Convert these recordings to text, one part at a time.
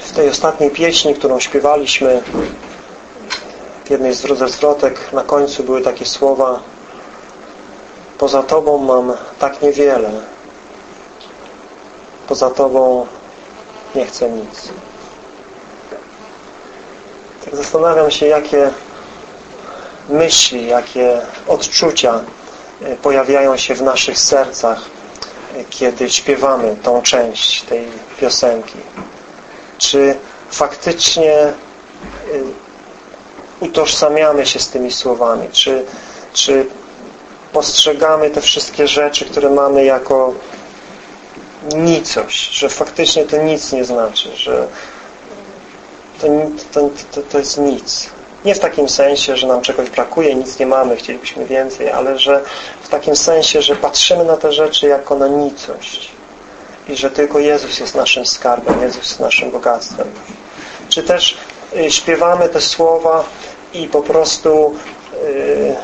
W tej ostatniej pieśni, którą śpiewaliśmy w jednej z zwrotek na końcu były takie słowa Poza Tobą mam tak niewiele. Poza Tobą nie chcę nic. Tak zastanawiam się, jakie myśli, jakie odczucia e, pojawiają się w naszych sercach, kiedy śpiewamy tą część tej piosenki. Czy faktycznie e, utożsamiamy się z tymi słowami? Czy, czy postrzegamy te wszystkie rzeczy, które mamy jako nicość, że faktycznie to nic nie znaczy, że to, to, to, to jest nic. Nie w takim sensie, że nam czegoś brakuje, nic nie mamy, chcielibyśmy więcej, ale że w takim sensie, że patrzymy na te rzeczy jako na nicość i że tylko Jezus jest naszym skarbem, Jezus jest naszym bogactwem. Czy też y, śpiewamy te słowa i po prostu y,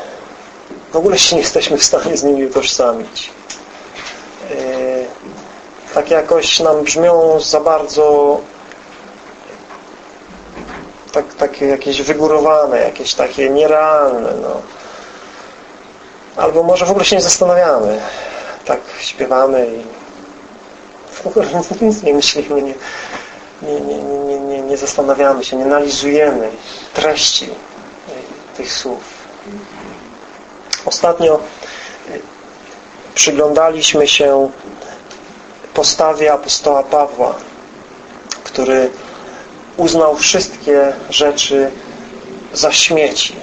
w ogóle się nie jesteśmy w stanie z nimi utożsamić. Y, tak jakoś nam brzmią za bardzo tak, takie jakieś wygórowane, jakieś takie nierealne. No. Albo może w ogóle się nie zastanawiamy. Tak śpiewamy i w ogóle nic nie myślimy, nie, nie, nie, nie, nie, nie zastanawiamy się, nie analizujemy treści tych słów. Ostatnio przyglądaliśmy się postawie apostoła Pawła, który uznał wszystkie rzeczy za śmieci,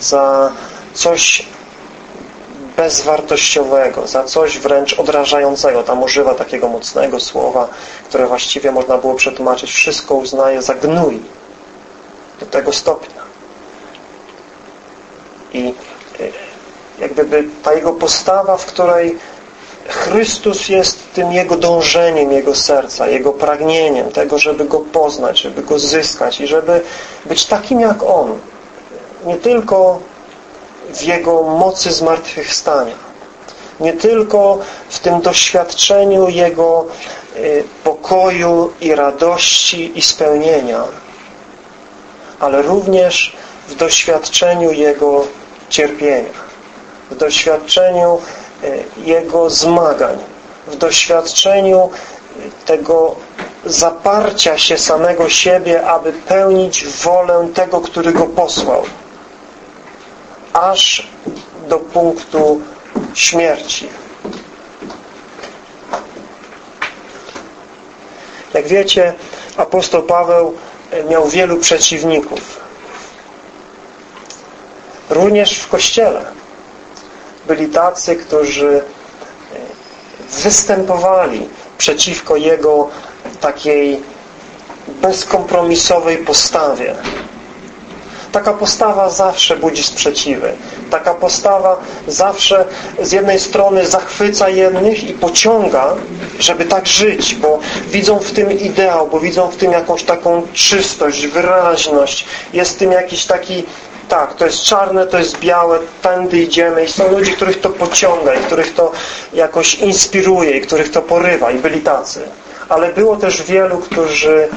za coś bezwartościowego, za coś wręcz odrażającego. Tam używa takiego mocnego słowa, które właściwie można było przetłumaczyć wszystko uznaje za gnój do tego stopnia. I e, jakby ta jego postawa, w której Chrystus jest tym Jego dążeniem, Jego serca, Jego pragnieniem tego, żeby Go poznać, żeby Go zyskać i żeby być takim jak On. Nie tylko w Jego mocy zmartwychwstania, nie tylko w tym doświadczeniu Jego y, pokoju i radości i spełnienia, ale również w doświadczeniu Jego cierpienia, w doświadczeniu jego zmagań, w doświadczeniu tego zaparcia się samego siebie, aby pełnić wolę tego, który go posłał. Aż do punktu śmierci. Jak wiecie, apostoł Paweł miał wielu przeciwników. Również w Kościele byli tacy, którzy e, występowali przeciwko Jego takiej bezkompromisowej postawie. Taka postawa zawsze budzi sprzeciwy. Taka postawa zawsze z jednej strony zachwyca jednych i pociąga, żeby tak żyć, bo widzą w tym ideał, bo widzą w tym jakąś taką czystość, wyraźność. Jest w tym jakiś taki tak, to jest czarne, to jest białe, tędy idziemy i są ludzie, których to pociąga i których to jakoś inspiruje i których to porywa i byli tacy. Ale było też wielu, którzy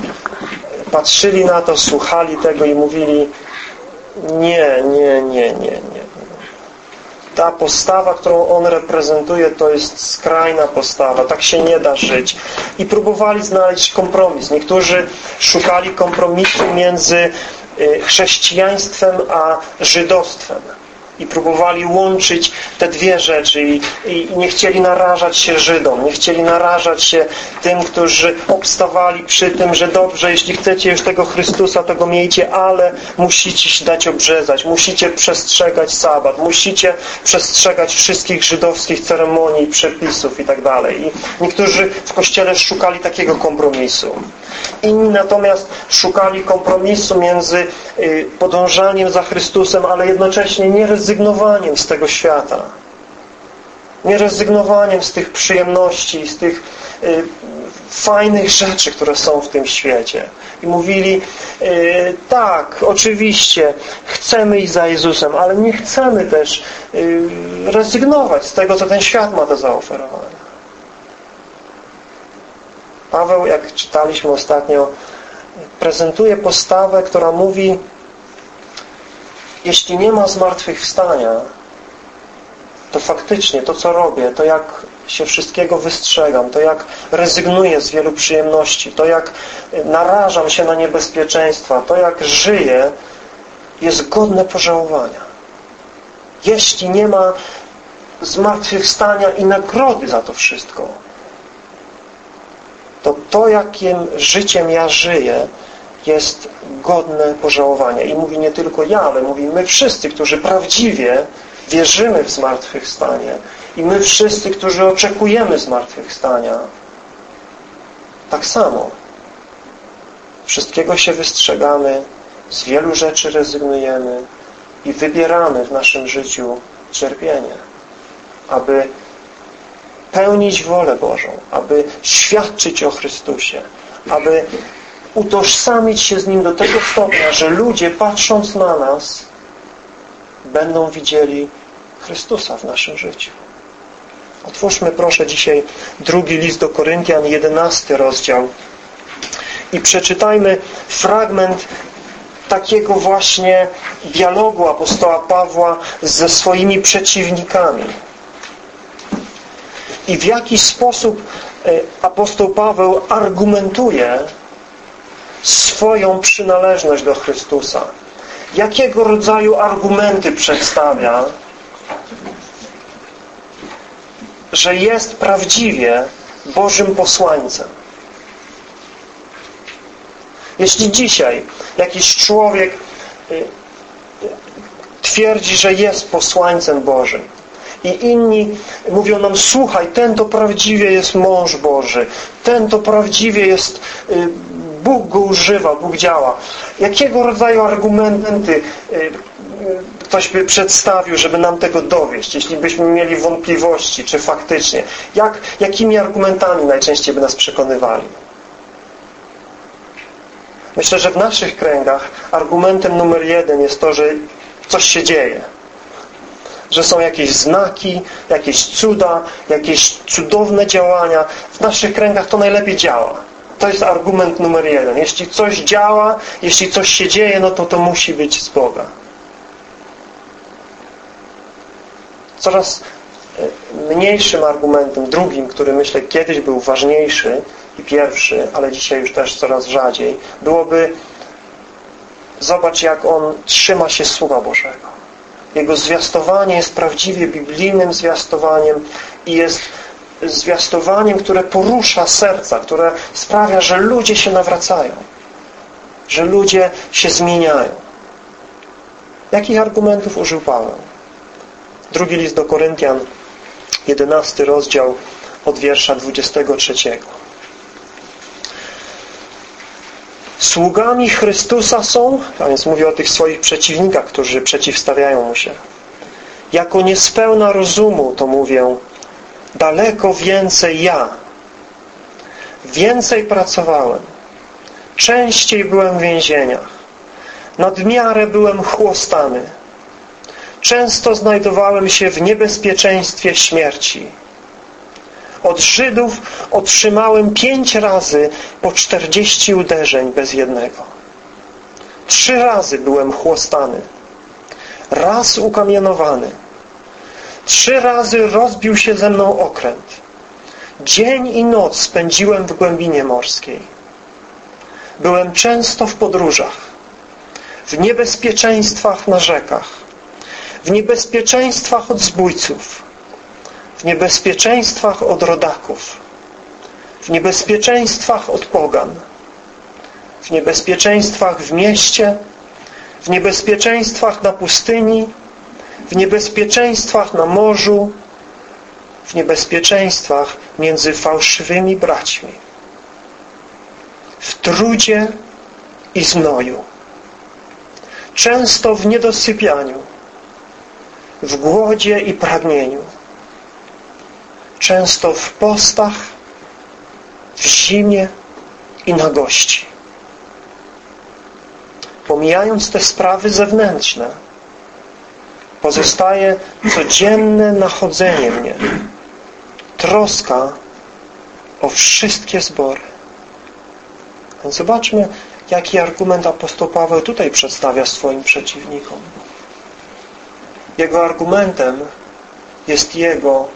patrzyli na to, słuchali tego i mówili nie, nie, nie, nie, nie. Ta postawa, którą on reprezentuje, to jest skrajna postawa. Tak się nie da żyć. I próbowali znaleźć kompromis. Niektórzy szukali kompromisu między chrześcijaństwem a żydostwem i próbowali łączyć te dwie rzeczy i, i, nie chcieli narażać się Żydom, nie chcieli narażać się tym, którzy obstawali przy tym, że dobrze, jeśli chcecie już tego Chrystusa, to go miejcie, ale musicie się dać obrzezać, musicie przestrzegać sabat, musicie przestrzegać wszystkich żydowskich ceremonii, przepisów i tak. I niektórzy w Kościele szukali takiego kompromisu. Inni natomiast szukali kompromisu między y, podążaniem za Chrystusem, ale jednocześnie nie rezygnowaniem z tego świata. Nie rezygnowaniem z tych przyjemności, z tych y, fajnych rzeczy, które są w tym świecie. I mówili, y, tak, oczywiście, chcemy iść za Jezusem, ale nie chcemy też y, rezygnować z tego, co ten świat ma do zaoferowania. Paweł, jak czytaliśmy ostatnio, prezentuje postawę, która mówi jeśli nie ma zmartwychwstania, to faktycznie to, co robię, to jak się wszystkiego wystrzegam, to jak rezygnuję z wielu przyjemności, to jak narażam się na niebezpieczeństwa, to jak żyję, jest godne pożałowania. Jeśli nie ma zmartwychwstania i nagrody za to wszystko, to to, jakim życiem ja żyję, jest godne pożałowania. I mówi nie tylko ja, ale mówi my wszyscy, którzy prawdziwie wierzymy w zmartwychwstanie i my wszyscy, którzy oczekujemy zmartwychwstania, tak samo. Wszystkiego się wystrzegamy, z wielu rzeczy rezygnujemy i wybieramy w naszym życiu cierpienie, aby pełnić wolę Bożą, aby świadczyć o Chrystusie, aby utożsamić się z Nim do tego stopnia, że ludzie patrząc na nas będą widzieli Chrystusa w naszym życiu. Otwórzmy proszę dzisiaj drugi list do Koryntian, jedenasty rozdział i przeczytajmy fragment takiego właśnie dialogu apostoła Pawła ze swoimi przeciwnikami. I w jaki sposób e, apostoł Paweł argumentuje swoją przynależność do Chrystusa. Jakiego rodzaju argumenty przedstawia, że jest prawdziwie Bożym posłańcem. Jeśli dzisiaj jakiś człowiek y, twierdzi, że jest posłańcem Bożym i inni mówią nam, słuchaj, ten to prawdziwie jest mąż Boży, ten to prawdziwie jest y, Bóg go używa, Bóg działa. Jakiego rodzaju argumenty y, ktoś by przedstawił, żeby nam tego dowieść, jeśli byśmy mieli wątpliwości, czy faktycznie. Jak, jakimi argumentami najczęściej by nas przekonywali? Myślę, że w naszych kręgach argumentem numer jeden jest to, że coś się dzieje. Że są jakieś znaki, jakieś cuda, jakieś cudowne działania. W naszych kręgach to najlepiej działa. To jest argument numer jeden. Jeśli coś działa, jeśli coś się dzieje, no to to musi być z Boga. Coraz e, mniejszym argumentem, drugim, który myślę kiedyś był ważniejszy i pierwszy, ale dzisiaj już też coraz rzadziej, byłoby zobacz jak on trzyma się Słowa Bożego. Jego zwiastowanie jest prawdziwie biblijnym zwiastowaniem i jest zwiastowaniem, które porusza serca, które sprawia, że ludzie się nawracają, że ludzie się zmieniają. Jakich argumentów użył Paweł? Drugi list do Koryntian, jedenasty rozdział od wiersza 23. Sługami Chrystusa są, a więc mówi o tych swoich przeciwnikach, którzy przeciwstawiają mu się. Jako niespełna rozumu, to mówię, daleko więcej ja. Więcej pracowałem. Częściej byłem w więzieniach. Nadmiarę byłem chłostany. Często znajdowałem się w niebezpieczeństwie śmierci. Od Żydów otrzymałem pięć razy po czterdzieści uderzeń bez jednego. Trzy razy byłem chłostany. Raz ukamienowany Trzy razy rozbił się ze mną okręt. Dzień i noc spędziłem w głębinie morskiej. Byłem często w podróżach, w niebezpieczeństwach na rzekach, w niebezpieczeństwach od zbójców, w niebezpieczeństwach od rodaków, w niebezpieczeństwach od pogan, w niebezpieczeństwach w mieście, w niebezpieczeństwach na pustyni, w niebezpieczeństwach na morzu, w niebezpieczeństwach między fałszywymi braćmi, w trudzie i znoju, często w niedosypianiu, w głodzie i pragnieniu, często w postach, w zimie i nagości. Pomijając te sprawy zewnętrzne, pozostaje codzienne nachodzenie mnie, troska o wszystkie zbory. Zobaczmy, jaki argument apostoł Paweł tutaj przedstawia swoim przeciwnikom. Jego argumentem jest jego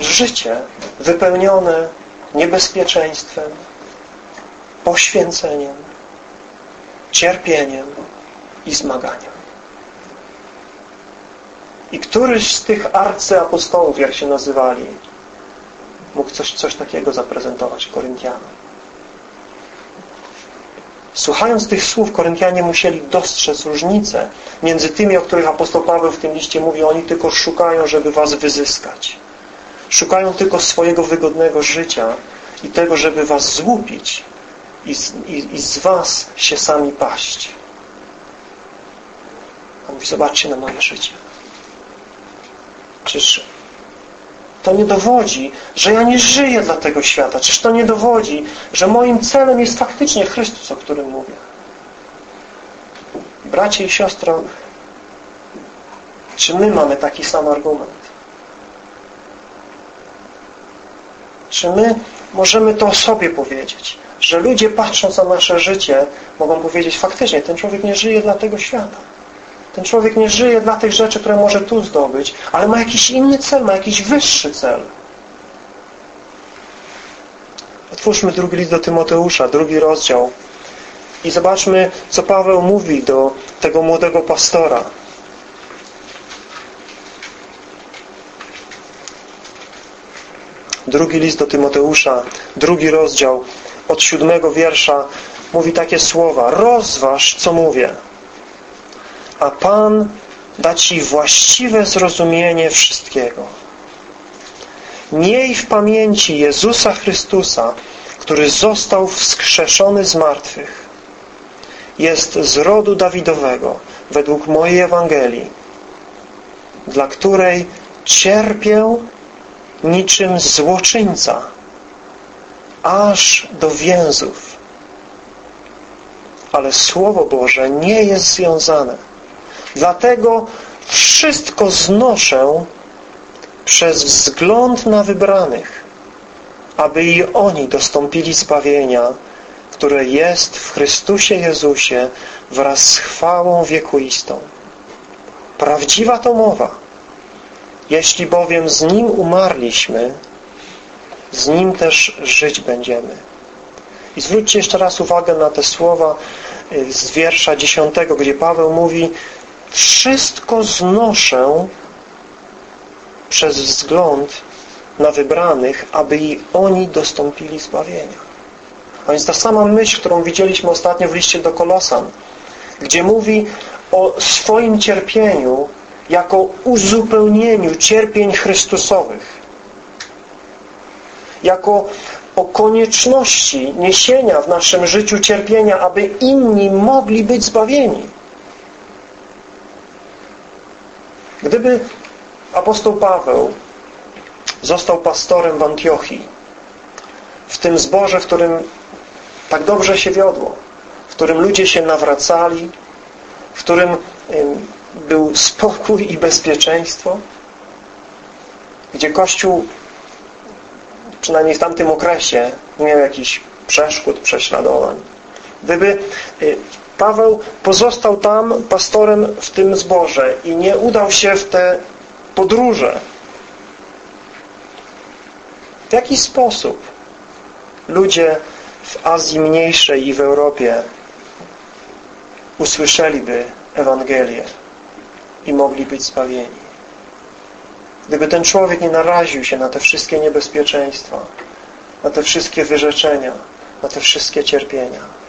życie wypełnione niebezpieczeństwem, poświęceniem, cierpieniem i zmaganiem. I któryś z tych arcyapostołów, jak się nazywali, mógł coś, coś takiego zaprezentować Koryntianom. Słuchając tych słów, Koryntianie musieli dostrzec różnicę między tymi, o których apostoł Paweł w tym liście mówi, oni tylko szukają, żeby was wyzyskać. Szukają tylko swojego wygodnego życia i tego, żeby was złupić i z, i, i z was się sami paść. On mówi, zobaczcie na moje życie. Czyż to nie dowodzi, że ja nie żyję dla tego świata. Czyż to nie dowodzi, że moim celem jest faktycznie Chrystus, o którym mówię. Bracie i siostro, czy my mamy taki sam argument? Czy my możemy to sobie powiedzieć? Że ludzie patrząc na nasze życie mogą powiedzieć faktycznie, ten człowiek nie żyje dla tego świata. Ten człowiek nie żyje dla tych rzeczy, które może tu zdobyć, ale ma jakiś inny cel, ma jakiś wyższy cel. Otwórzmy drugi list do Tymoteusza, drugi rozdział i zobaczmy, co Paweł mówi do tego młodego pastora. Drugi list do Tymoteusza, drugi rozdział, od siódmego wiersza mówi takie słowa. Rozważ, co mówię a Pan da Ci właściwe zrozumienie wszystkiego. Miej w pamięci Jezusa Chrystusa, który został wskrzeszony z martwych. Jest z rodu Dawidowego, według mojej Ewangelii, dla której cierpię niczym złoczyńca, aż do więzów. Ale Słowo Boże nie jest związane Dlatego wszystko znoszę przez wzgląd na wybranych, aby i oni dostąpili zbawienia, które jest w Chrystusie Jezusie wraz z chwałą wiekuistą. Prawdziwa to mowa. Jeśli bowiem z Nim umarliśmy, z Nim też żyć będziemy. I zwróćcie jeszcze raz uwagę na te słowa y, z wiersza dziesiątego, gdzie Paweł mówi wszystko znoszę przez wzgląd na wybranych, aby i oni dostąpili zbawienia. A więc ta sama myśl, którą widzieliśmy ostatnio w liście do Kolosan, gdzie mówi o swoim cierpieniu jako uzupełnieniu cierpień Chrystusowych. Jako o konieczności niesienia w naszym życiu cierpienia, aby inni mogli być zbawieni. Gdyby apostoł Paweł został pastorem w Antiochii, w tym zborze, w którym tak dobrze się wiodło, w którym ludzie się nawracali, w którym był spokój i bezpieczeństwo, gdzie Kościół, przynajmniej w tamtym okresie, nie miał jakichś przeszkód, prześladowań. Gdyby y, Paweł pozostał tam pastorem w tym zborze i nie udał się w te podróże. W jaki sposób ludzie w Azji Mniejszej i w Europie usłyszeliby Ewangelię i mogli być zbawieni? Gdyby ten człowiek nie naraził się na te wszystkie niebezpieczeństwa, na te wszystkie wyrzeczenia, na te wszystkie cierpienia.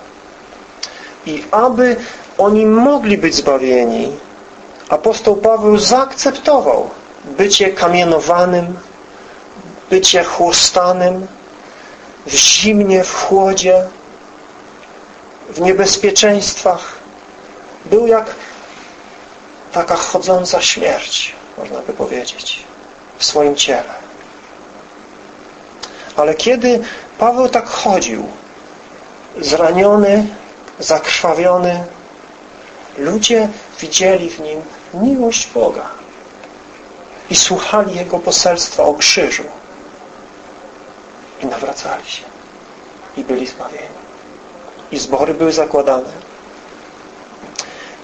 I aby oni mogli być zbawieni, apostoł Paweł zaakceptował bycie kamienowanym, bycie chłostanym, w zimnie, w chłodzie, w niebezpieczeństwach. Był jak taka chodząca śmierć, można by powiedzieć, w swoim ciele. Ale kiedy Paweł tak chodził, zraniony, zakrwawiony. Ludzie widzieli w nim miłość Boga i słuchali Jego poselstwa o krzyżu i nawracali się i byli zbawieni. i zbory były zakładane.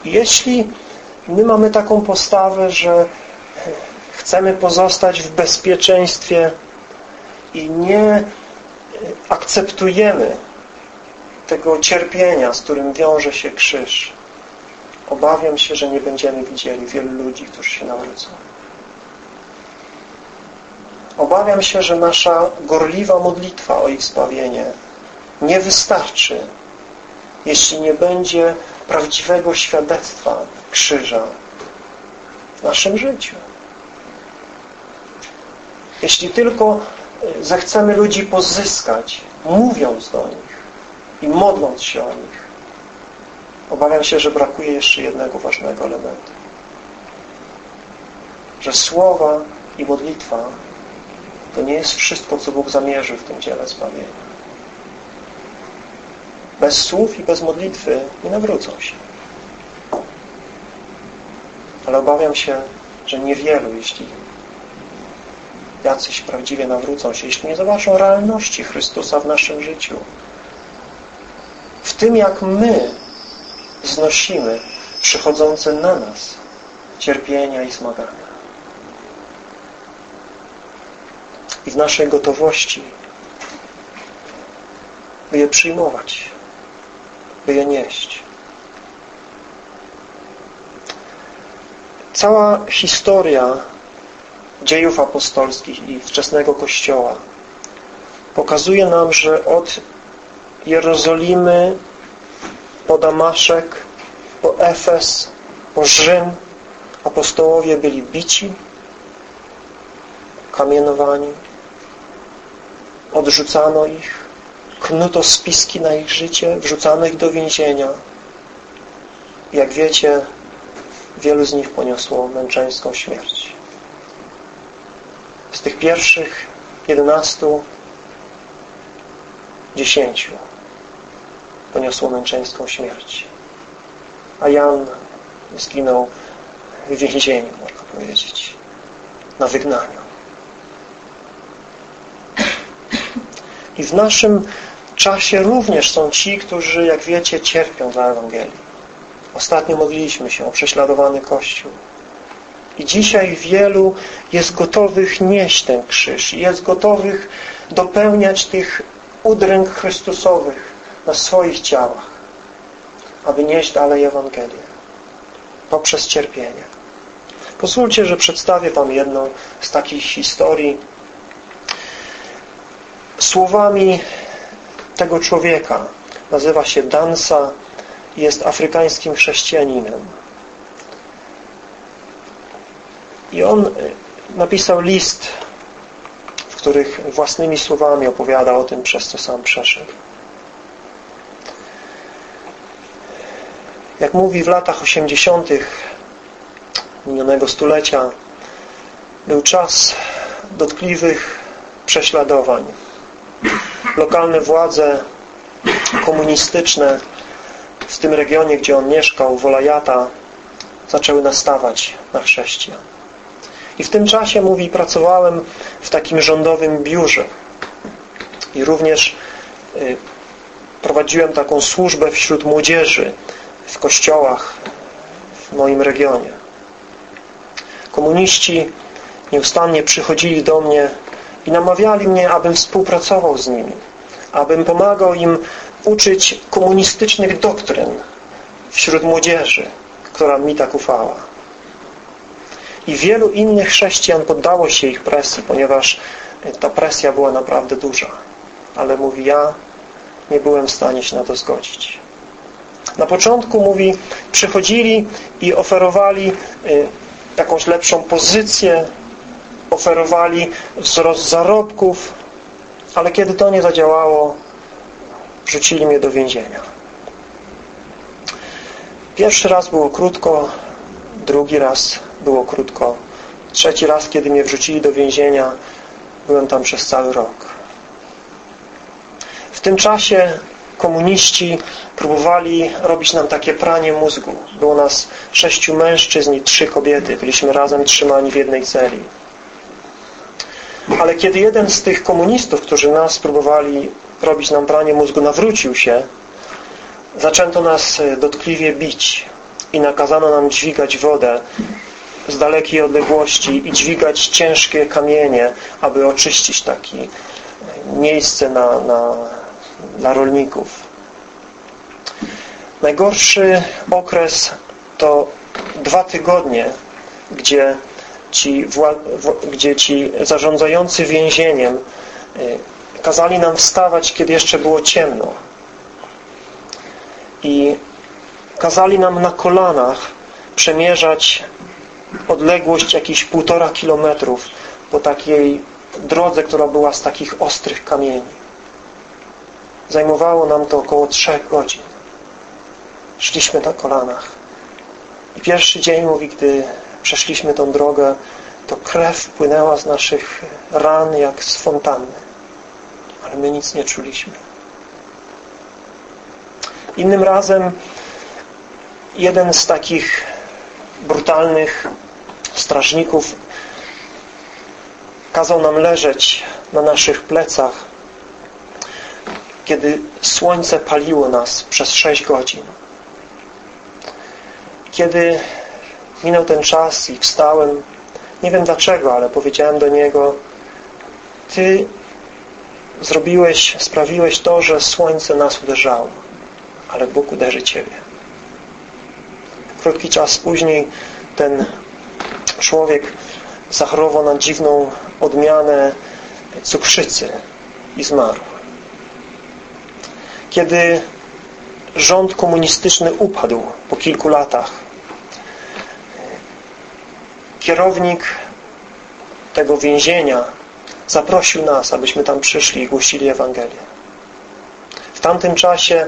I jeśli my mamy taką postawę, że chcemy pozostać w bezpieczeństwie i nie akceptujemy tego cierpienia, z którym wiąże się krzyż, obawiam się, że nie będziemy widzieli wielu ludzi, którzy się nawrócą. Obawiam się, że nasza gorliwa modlitwa o ich zbawienie nie wystarczy, jeśli nie będzie prawdziwego świadectwa krzyża w naszym życiu. Jeśli tylko e, zechcemy ludzi pozyskać, mówiąc do nich i modląc się o nich, obawiam się, że brakuje jeszcze jednego ważnego elementu. Że słowa i modlitwa to nie jest wszystko, co Bóg zamierzył w tym dziele zbawienia. Bez słów i bez modlitwy nie nawrócą się. Ale obawiam się, że niewielu, jeśli jacyś prawdziwie nawrócą się, jeśli nie zobaczą realności Chrystusa w naszym życiu, w tym jak my znosimy przychodzące na nas cierpienia i zmagania. I w naszej gotowości, by je przyjmować, by je nieść. Cała historia dziejów apostolskich i wczesnego Kościoła pokazuje nam, że od Jerozolimy po Damaszek, po Efes, po Rzym apostołowie byli bici, kamienowani, odrzucano ich, knuto spiski na ich życie, wrzucano ich do więzienia. Jak wiecie, wielu z nich poniosło męczeńską śmierć. Z tych pierwszych jedenastu, dziesięciu poniosło męczeńską śmierć. A Jan zginął w więzieniu, można powiedzieć, na wygnaniu. I w naszym czasie również są ci, którzy, jak wiecie, cierpią za Ewangelię. Ostatnio modliliśmy się o prześladowany Kościół. I dzisiaj wielu jest gotowych nieść ten krzyż. Jest gotowych dopełniać tych udręk Chrystusowych na swoich ciałach, aby nieść dalej Ewangelię poprzez cierpienie. Pozwólcie, że przedstawię Wam jedną z takich historii słowami tego człowieka. Nazywa się Dansa i jest afrykańskim chrześcijaninem. I on y, napisał list, w których własnymi słowami opowiada o tym, przez co sam przeszedł. Jak mówi w latach 80. minionego stulecia, był czas dotkliwych prześladowań. Lokalne władze komunistyczne w tym regionie, gdzie on mieszkał, Wolajata, zaczęły nastawać na chrześcijan. I w tym czasie, mówi, pracowałem w takim rządowym biurze. I również y, prowadziłem taką służbę wśród młodzieży w kościołach w moim regionie. Komuniści nieustannie przychodzili do mnie i namawiali mnie, abym współpracował z nimi, abym pomagał im uczyć komunistycznych doktryn wśród młodzieży, która mi tak ufała. I wielu innych chrześcijan poddało się ich presji, ponieważ ta presja była naprawdę duża. Ale mówi, ja nie byłem w stanie się na to zgodzić. Na początku, mówi, przychodzili i oferowali y, jakąś lepszą pozycję, oferowali wzrost zarobków, ale kiedy to nie zadziałało, wrzucili mnie do więzienia. Pierwszy raz było krótko, drugi raz było krótko. Trzeci raz, kiedy mnie wrzucili do więzienia, byłem tam przez cały rok. W tym czasie komuniści próbowali robić nam takie pranie mózgu. Było nas sześciu mężczyzn i trzy kobiety. Byliśmy razem trzymani w jednej celi. Ale kiedy jeden z tych komunistów, którzy nas próbowali robić nam pranie mózgu, nawrócił się, zaczęto nas dotkliwie bić i nakazano nam dźwigać wodę z dalekiej odległości i dźwigać ciężkie kamienie, aby oczyścić takie miejsce na, na, dla rolników. Najgorszy okres to dwa tygodnie, gdzie ci, gdzie ci zarządzający więzieniem y, kazali nam wstawać, kiedy jeszcze było ciemno. I kazali nam na kolanach przemierzać odległość jakieś półtora kilometrów po takiej drodze, która była z takich ostrych kamieni. Zajmowało nam to około trzech godzin. Szliśmy na kolanach. I pierwszy dzień, mówi, gdy przeszliśmy tą drogę, to krew płynęła z naszych ran jak z fontanny. Ale my nic nie czuliśmy. Innym razem jeden z takich brutalnych strażników kazał nam leżeć na naszych plecach, kiedy słońce paliło nas przez sześć godzin. Kiedy minął ten czas i wstałem, nie wiem dlaczego, ale powiedziałem do niego Ty zrobiłeś, sprawiłeś to, że słońce nas uderzało, ale Bóg uderzy Ciebie. Krótki czas później ten człowiek zachorował na dziwną odmianę cukrzycy i zmarł. Kiedy rząd komunistyczny upadł po kilku latach, kierownik tego więzienia zaprosił nas, abyśmy tam przyszli i głosili Ewangelię. W tamtym czasie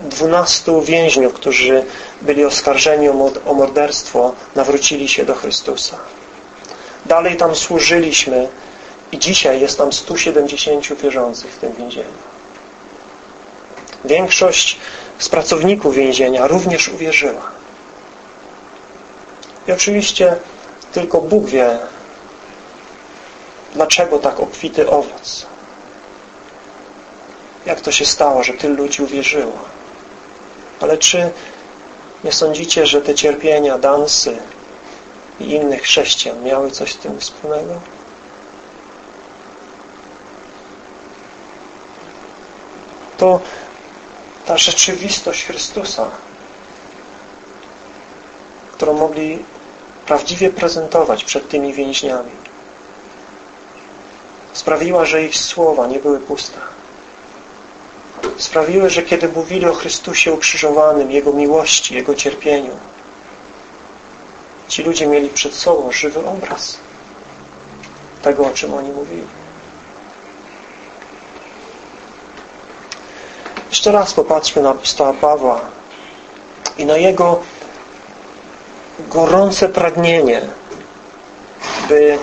dwunastu więźniów, którzy byli oskarżeni o morderstwo, nawrócili się do Chrystusa. Dalej tam służyliśmy i dzisiaj jest tam 170 wierzących w tym więzieniu. Większość z pracowników więzienia również uwierzyła. I oczywiście tylko Bóg wie, dlaczego tak obfity owoc. Jak to się stało, że tylu ludzi uwierzyło? Ale czy nie sądzicie, że te cierpienia Dansy i innych chrześcijan miały coś z tym wspólnego? To ta rzeczywistość Chrystusa, którą mogli prawdziwie prezentować przed tymi więźniami, sprawiła, że ich słowa nie były puste sprawiły, że kiedy mówili o Chrystusie ukrzyżowanym, Jego miłości, Jego cierpieniu, ci ludzie mieli przed sobą żywy obraz tego, o czym oni mówili. Jeszcze raz popatrzmy na apostoła Pawła i na jego gorące pragnienie, by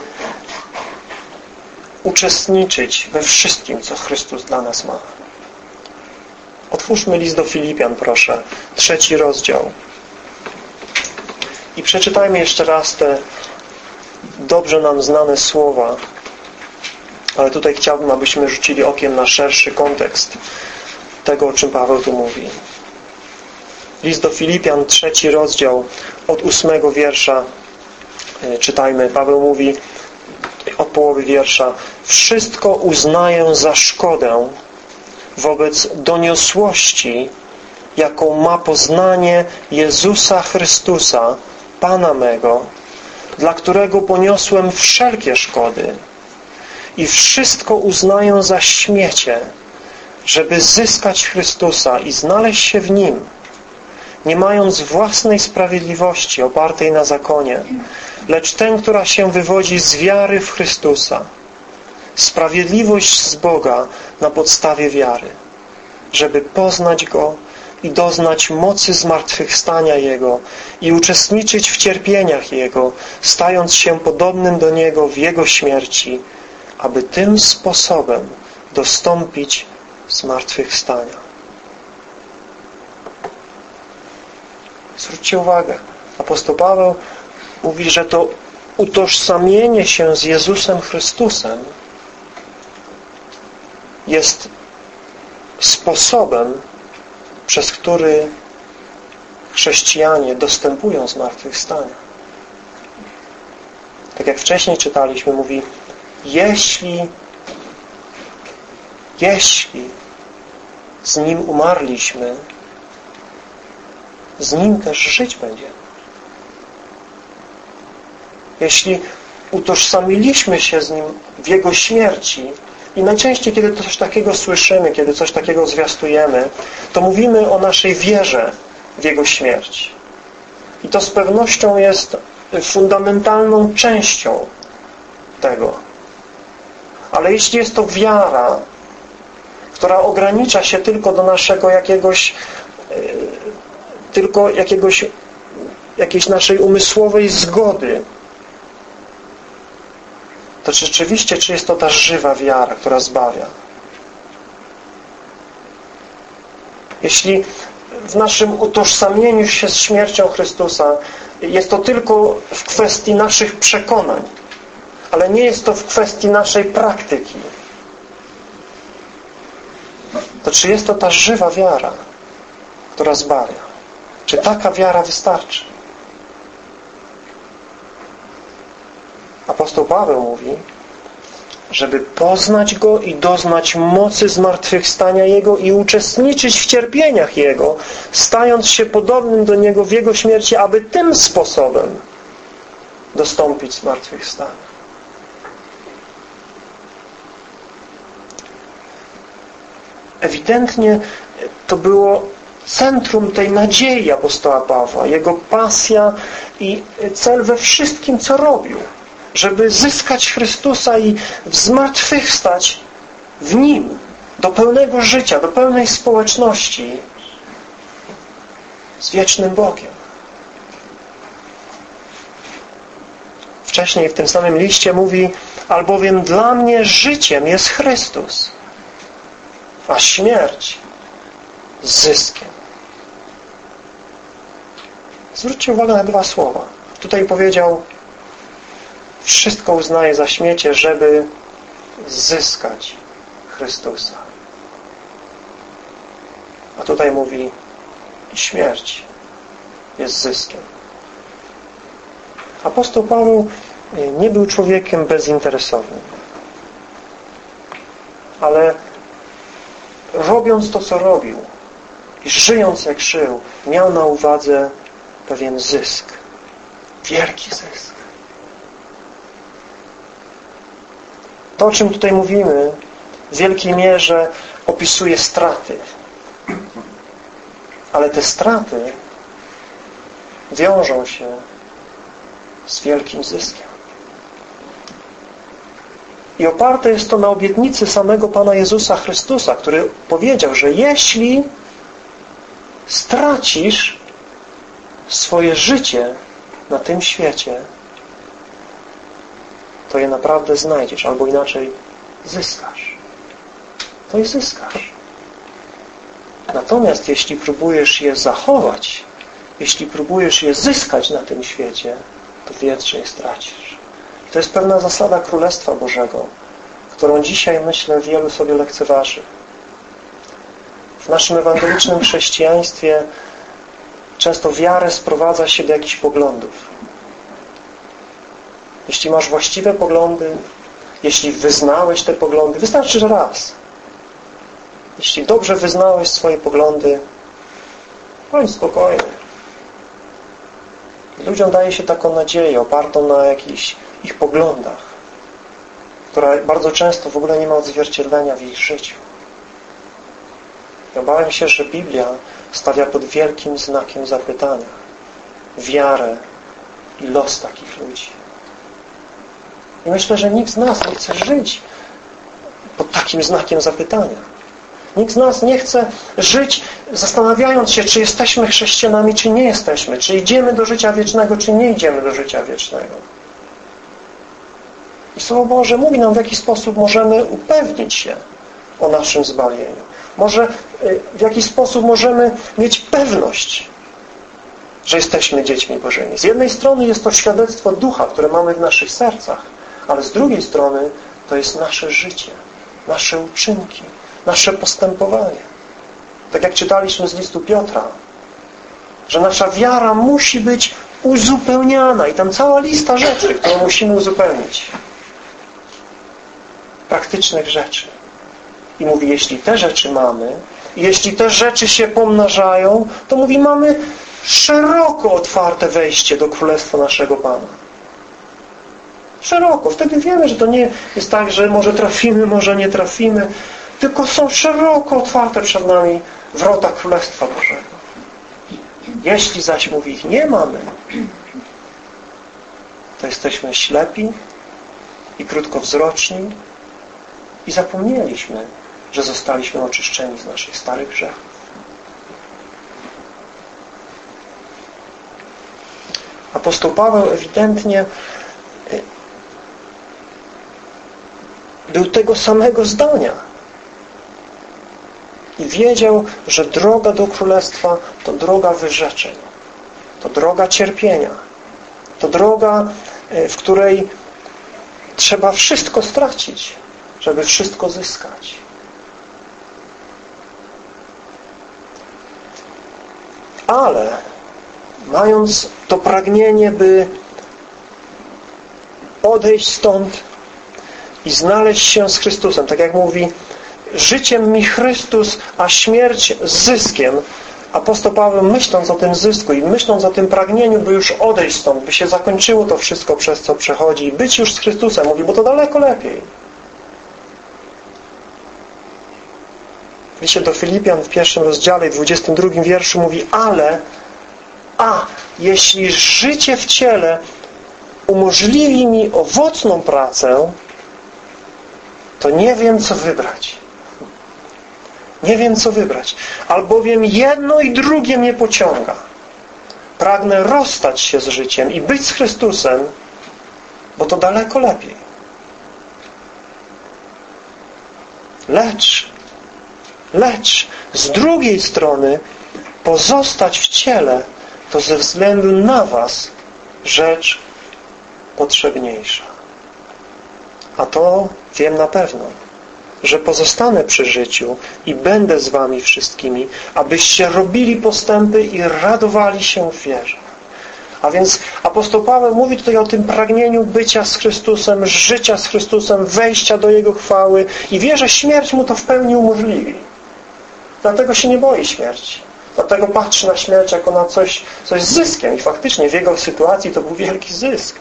uczestniczyć we wszystkim, co Chrystus dla nas ma. Otwórzmy list do Filipian, proszę. Trzeci rozdział. I przeczytajmy jeszcze raz te dobrze nam znane słowa. Ale tutaj chciałbym, abyśmy rzucili okiem na szerszy kontekst tego, o czym Paweł tu mówi. List do Filipian, trzeci rozdział, od ósmego wiersza e, czytajmy. Paweł mówi od połowy wiersza Wszystko uznaję za szkodę wobec doniosłości, jaką ma poznanie Jezusa Chrystusa, Pana mego, dla którego poniosłem wszelkie szkody i wszystko uznaję za śmiecie, żeby zyskać Chrystusa i znaleźć się w Nim, nie mając własnej sprawiedliwości opartej na zakonie, lecz tę, która się wywodzi z wiary w Chrystusa, sprawiedliwość z Boga na podstawie wiary, żeby poznać Go i doznać mocy zmartwychwstania Jego i uczestniczyć w cierpieniach Jego, stając się podobnym do Niego w Jego śmierci, aby tym sposobem dostąpić zmartwychwstania. Zwróćcie uwagę, apostoł Paweł mówi, że to utożsamienie się z Jezusem Chrystusem jest sposobem przez który chrześcijanie dostępują zmartwychwstania. Tak jak wcześniej czytaliśmy, mówi jeśli jeśli z Nim umarliśmy, z Nim też żyć będzie. Jeśli utożsamiliśmy się z Nim w Jego śmierci i najczęściej, kiedy coś takiego słyszymy, kiedy coś takiego zwiastujemy, to mówimy o naszej wierze w Jego śmierć. I to z pewnością jest fundamentalną częścią tego. Ale jeśli jest to wiara, która ogranicza się tylko do naszego jakiegoś e, tylko jakiegoś jakiejś naszej umysłowej zgody to rzeczywiście, czy jest to ta żywa wiara, która zbawia? Jeśli w naszym utożsamieniu się z śmiercią Chrystusa jest to tylko w kwestii naszych przekonań, ale nie jest to w kwestii naszej praktyki, to czy jest to ta żywa wiara, która zbawia? Czy taka wiara wystarczy? Apostoł Paweł mówi, żeby poznać Go i doznać mocy zmartwychwstania Jego i uczestniczyć w cierpieniach Jego, stając się podobnym do Niego w Jego śmierci, aby tym sposobem dostąpić zmartwychwstania. Ewidentnie to było centrum tej nadziei apostoła Pawła, jego pasja i cel we wszystkim, co robił, żeby zyskać Chrystusa i zmartwychwstać w Nim do pełnego życia, do pełnej społeczności z wiecznym Bogiem. Wcześniej w tym samym liście mówi albowiem dla mnie życiem jest Chrystus a śmierć zyskiem. Zwróćcie uwagę na dwa słowa. Tutaj powiedział wszystko uznaje za śmiecie, żeby zyskać Chrystusa. A tutaj mówi śmierć jest zyskiem. Apostoł Paweł nie był człowiekiem bezinteresownym. Ale robiąc to, co robił i żyjąc jak żył, miał na uwadze pewien zysk. Wielki zysk. To, o czym tutaj mówimy, w wielkiej mierze opisuje straty. Ale te straty wiążą się z wielkim zyskiem. I oparte jest to na obietnicy samego Pana Jezusa Chrystusa, który powiedział, że jeśli stracisz swoje życie na tym świecie, to je naprawdę znajdziesz, albo inaczej zyskasz. To i zyskasz. Natomiast jeśli próbujesz je zachować, jeśli próbujesz je zyskać na tym świecie, to więcej je stracisz. To jest pewna zasada Królestwa Bożego, którą dzisiaj, myślę, wielu sobie lekceważy. W naszym ewangelicznym chrześcijaństwie często wiarę sprowadza się do jakichś poglądów. Jeśli masz właściwe poglądy, jeśli wyznałeś te poglądy, wystarczy, że raz. Jeśli dobrze wyznałeś swoje poglądy, bądź spokojny. Ludziom daje się taką nadzieję opartą na jakichś ich poglądach, która bardzo często w ogóle nie ma odzwierciedlenia w ich życiu. I obawiam się, że Biblia stawia pod wielkim znakiem zapytania wiarę i los takich ludzi. I myślę, że nikt z nas nie chce żyć pod takim znakiem zapytania. Nikt z nas nie chce żyć zastanawiając się, czy jesteśmy chrześcijanami, czy nie jesteśmy. Czy idziemy do życia wiecznego, czy nie idziemy do życia wiecznego. I Słowo Boże mówi nam, w jaki sposób możemy upewnić się o naszym zbawieniu. Może y, w jaki sposób możemy mieć pewność, że jesteśmy dziećmi Bożymi. Z jednej strony jest to świadectwo ducha, które mamy w naszych sercach, ale z drugiej strony to jest nasze życie, nasze uczynki, nasze postępowanie. Tak jak czytaliśmy z listu Piotra, że nasza wiara musi być uzupełniana i tam cała lista rzeczy, którą musimy uzupełnić. Praktycznych rzeczy. I mówi, jeśli te rzeczy mamy, jeśli te rzeczy się pomnażają, to mówi, mamy szeroko otwarte wejście do Królestwa naszego Pana. Szeroko. Wtedy wiemy, że to nie jest tak, że może trafimy, może nie trafimy, tylko są szeroko otwarte przed nami wrota Królestwa Bożego. Jeśli zaś mówi ich nie mamy, to jesteśmy ślepi i krótkowzroczni i zapomnieliśmy, że zostaliśmy oczyszczeni z naszych starych grzechów. Apostoł Paweł ewidentnie y, był tego samego zdania i wiedział, że droga do Królestwa to droga wyrzeczeń, to droga cierpienia, to droga, y, w której trzeba wszystko stracić, żeby wszystko zyskać. Ale mając to pragnienie, by odejść stąd i znaleźć się z Chrystusem, tak jak mówi życiem mi Chrystus, a śmierć zyskiem. Apostoł Paweł myśląc o tym zysku i myśląc o tym pragnieniu, by już odejść stąd, by się zakończyło to wszystko, przez co przechodzi i być już z Chrystusem, mówi, bo to daleko lepiej. Liście do Filipian w pierwszym rozdziale, w 22 wierszu mówi, ale a jeśli życie w ciele umożliwi mi owocną pracę, to nie wiem, co wybrać. Nie wiem, co wybrać. Albowiem jedno i drugie mnie pociąga. Pragnę rozstać się z życiem i być z Chrystusem, bo to daleko lepiej. Lecz Lecz z drugiej strony pozostać w ciele to ze względu na was rzecz potrzebniejsza. A to wiem na pewno, że pozostanę przy życiu i będę z wami wszystkimi, abyście robili postępy i radowali się w wierze. A więc apostoł Paweł mówi tutaj o tym pragnieniu bycia z Chrystusem, życia z Chrystusem, wejścia do Jego chwały i wie, że śmierć mu to w pełni umożliwi. Dlatego się nie boi śmierci. Dlatego patrzy na śmierć jako na coś, coś z zyskiem. I faktycznie w jego sytuacji to był wielki zysk.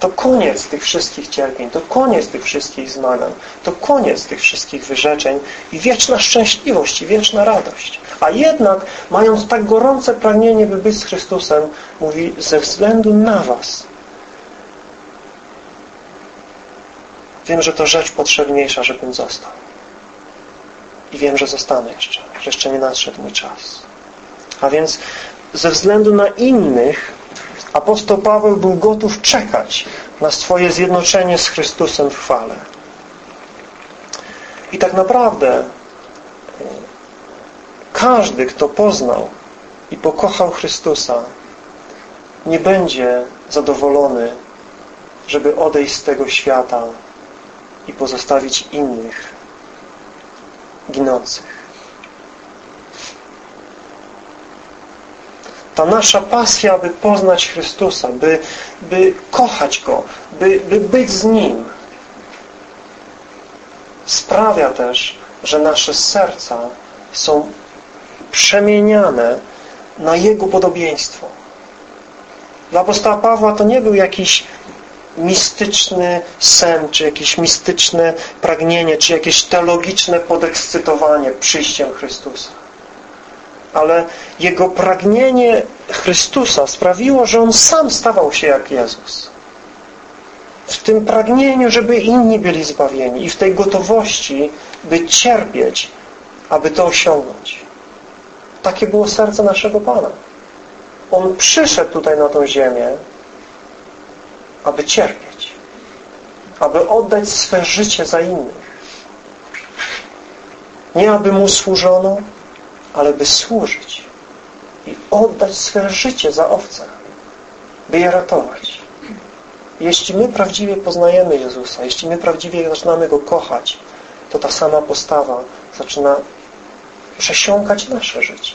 To koniec tych wszystkich cierpień, to koniec tych wszystkich zmagań, to koniec tych wszystkich wyrzeczeń i wieczna szczęśliwość i wieczna radość. A jednak, mając tak gorące pragnienie, by być z Chrystusem, mówi, ze względu na was wiem, że to rzecz potrzebniejsza, żebym został. I wiem, że zostanę jeszcze, że jeszcze nie nadszedł mój czas. A więc ze względu na innych apostoł Paweł był gotów czekać na swoje zjednoczenie z Chrystusem w chwale. I tak naprawdę e, każdy, kto poznał i pokochał Chrystusa, nie będzie zadowolony, żeby odejść z tego świata i pozostawić innych ginących. Ta nasza pasja, by poznać Chrystusa, by, by kochać Go, by, by być z Nim, sprawia też, że nasze serca są przemieniane na Jego podobieństwo. Dla apostoła Pawła to nie był jakiś mistyczny sen, czy jakieś mistyczne pragnienie, czy jakieś teologiczne podekscytowanie przyjściem Chrystusa. Ale jego pragnienie Chrystusa sprawiło, że on sam stawał się jak Jezus. W tym pragnieniu, żeby inni byli zbawieni i w tej gotowości, by cierpieć, aby to osiągnąć. Takie było serce naszego Pana. On przyszedł tutaj na tą ziemię, aby cierpieć, aby oddać swe życie za innych. Nie aby Mu służono, ale by służyć i oddać swe życie za owce, by je ratować. Jeśli my prawdziwie poznajemy Jezusa, jeśli my prawdziwie zaczynamy Go kochać, to ta sama postawa zaczyna przesiąkać nasze życie.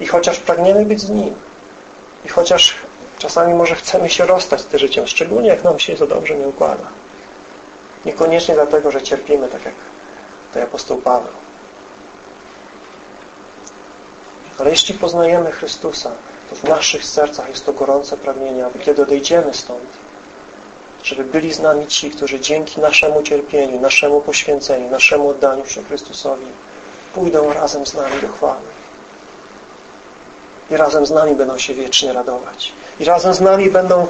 I chociaż pragniemy być z Nim, i chociaż czasami może chcemy się rozstać z tym życiem, szczególnie jak nam się za dobrze nie układa. Niekoniecznie dlatego, że cierpimy, tak jak to apostoł Paweł. Ale jeśli poznajemy Chrystusa, to w naszych sercach jest to gorące pragnienie, aby kiedy odejdziemy stąd, żeby byli z nami ci, którzy dzięki naszemu cierpieniu, naszemu poświęceniu, naszemu oddaniu się Chrystusowi pójdą razem z nami do chwały. I razem z nami będą się wiecznie radować. I razem z nami będą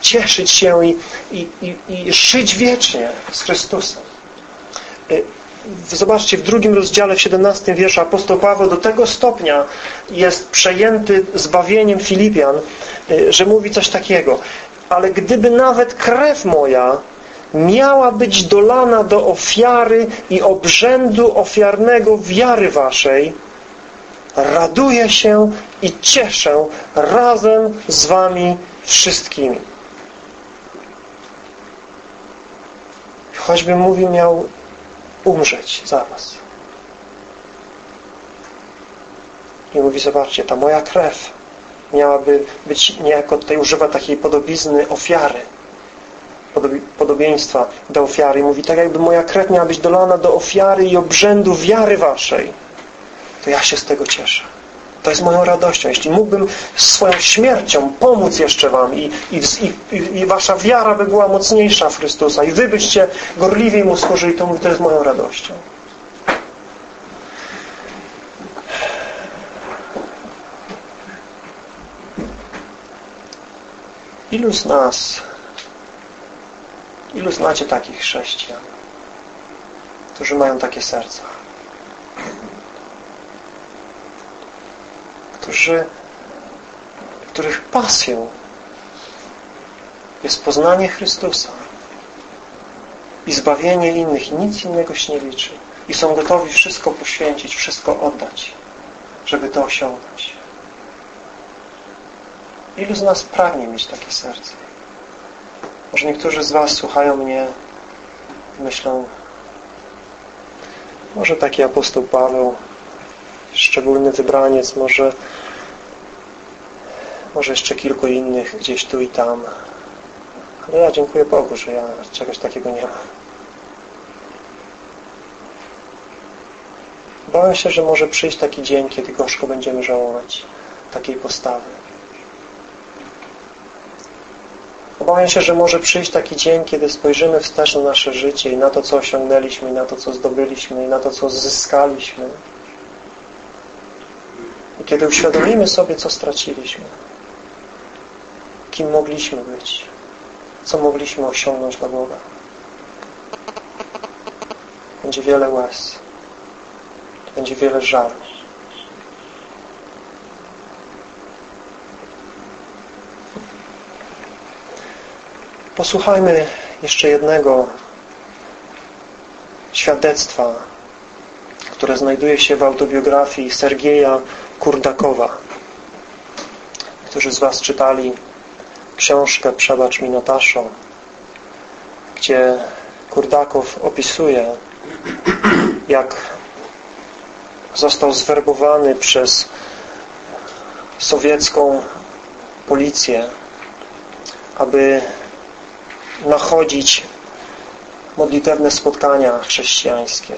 cieszyć się i, i, i, i żyć wiecznie z Chrystusem. Y, zobaczcie, w drugim rozdziale, w 17 wierszu apostoł Paweł do tego stopnia jest przejęty zbawieniem Filipian, y, że mówi coś takiego. Ale gdyby nawet krew moja miała być dolana do ofiary i obrzędu ofiarnego wiary waszej, raduję się i cieszę razem z wami wszystkimi. Choćbym mówił, miał umrzeć za was. I mówi, zobaczcie, ta moja krew miałaby być niejako, tutaj używa takiej podobizny ofiary, podobieństwa do ofiary. Mówi, tak jakby moja krew miała być dolana do ofiary i obrzędu wiary waszej, to ja się z tego cieszę. To jest moją radością. Jeśli mógłbym swoją śmiercią pomóc jeszcze Wam i, i, i, i Wasza wiara by była mocniejsza w Chrystusa i Wy byście gorliwiej Mu służyli, to mówię, to jest moją radością. Ilu z nas, ilu znacie takich chrześcijan, którzy mają takie serca? Którzy, których pasją jest poznanie Chrystusa i zbawienie innych nic innego się nie liczy. I są gotowi wszystko poświęcić, wszystko oddać, żeby to osiągnąć. Ilu z nas pragnie mieć takie serce? Może niektórzy z Was słuchają mnie i myślą może taki apostoł Paweł szczególny wybraniec, może może jeszcze kilku innych gdzieś tu i tam. Ale ja dziękuję Bogu, że ja czegoś takiego nie mam. Bałem się, że może przyjść taki dzień, kiedy gorzko będziemy żałować takiej postawy. Obawiam się, że może przyjść taki dzień, kiedy spojrzymy wstecz na nasze życie i na to, co osiągnęliśmy, i na to, co zdobyliśmy, i na to, co zyskaliśmy. I kiedy uświadomimy sobie, co straciliśmy, kim mogliśmy być, co mogliśmy osiągnąć dla Boga. Będzie wiele łez, będzie wiele żalu. Posłuchajmy jeszcze jednego świadectwa, które znajduje się w autobiografii Sergieja Kurdakowa. Którzy z Was czytali książkę Przebacz mi Nataszo, gdzie Kurdakow opisuje, jak został zwerbowany przez sowiecką policję, aby nachodzić modlitewne spotkania chrześcijańskie.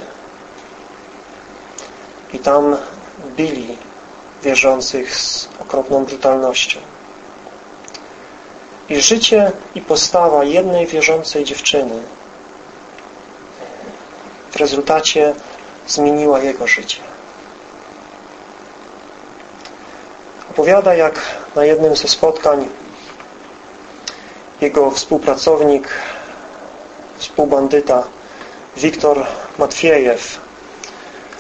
I tam bili wierzących z okropną brutalnością. I życie i postawa jednej wierzącej dziewczyny w rezultacie zmieniła jego życie. Opowiada, jak na jednym ze spotkań jego współpracownik, współbandyta Wiktor Matwiejew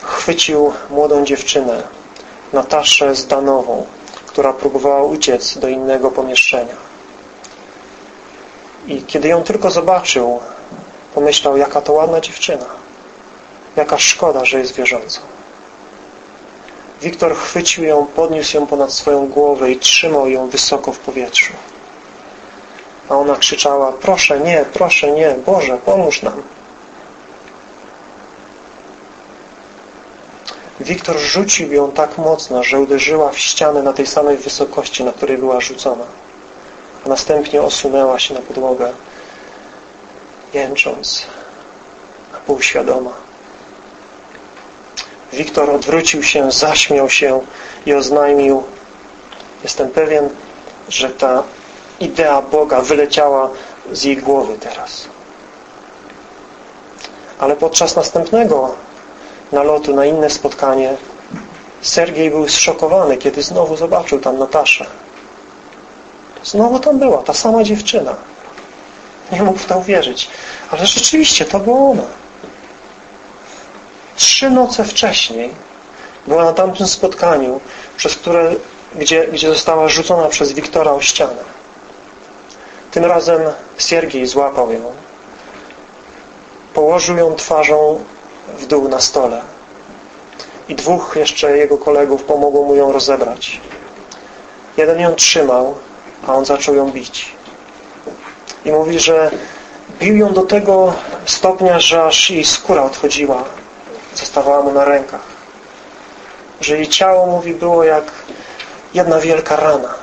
chwycił młodą dziewczynę, Nataszę Zdanową, która próbowała uciec do innego pomieszczenia. I kiedy ją tylko zobaczył, pomyślał, jaka to ładna dziewczyna. Jaka szkoda, że jest wierzącą. Wiktor chwycił ją, podniósł ją ponad swoją głowę i trzymał ją wysoko w powietrzu. A ona krzyczała, proszę nie, proszę nie, Boże, pomóż nam. Wiktor rzucił ją tak mocno, że uderzyła w ścianę na tej samej wysokości, na której była rzucona. A następnie osunęła się na podłogę, jęcząc, a półświadoma. Wiktor odwrócił się, zaśmiał się i oznajmił Jestem pewien, że ta idea Boga wyleciała z jej głowy teraz. Ale podczas następnego nalotu na inne spotkanie Sergiej był zszokowany, kiedy znowu zobaczył tam Nataszę. Znowu tam była, ta sama dziewczyna. Nie mógł w to uwierzyć. Ale rzeczywiście to była ona. Trzy noce wcześniej była na tamtym spotkaniu, przez które, gdzie, gdzie została rzucona przez Wiktora o ścianę. Tym razem Siergiej złapał ją. Położył ją twarzą w dół na stole. I dwóch jeszcze jego kolegów pomogło mu ją rozebrać. Jeden ją trzymał, a on zaczął ją bić. I mówi, że bił ją do tego stopnia, że aż jej skóra odchodziła. Zostawała mu na rękach. Że jej ciało, mówi, było jak jedna wielka rana.